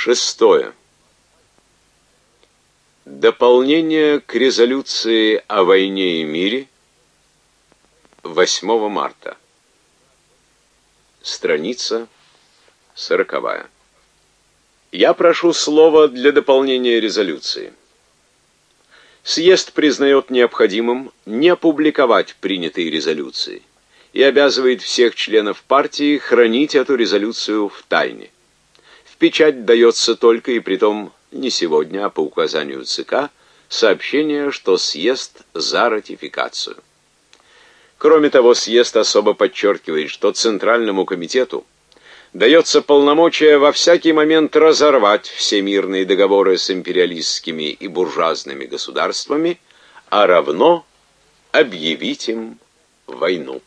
Шестое. Дополнение к резолюции о войне и мире 8 марта. Страница сороковая. Я прошу слова для дополнения резолюции. Съезд признает необходимым не опубликовать принятые резолюции и обязывает всех членов партии хранить эту резолюцию в тайне печать дается только и притом не сегодня, а по указанию ЦК, сообщение, что съезд за ратификацию. Кроме того, съезд особо подчеркивает, что Центральному комитету дается полномочия во всякий момент разорвать все мирные договоры с империалистскими и буржуазными государствами, а равно объявить им войну.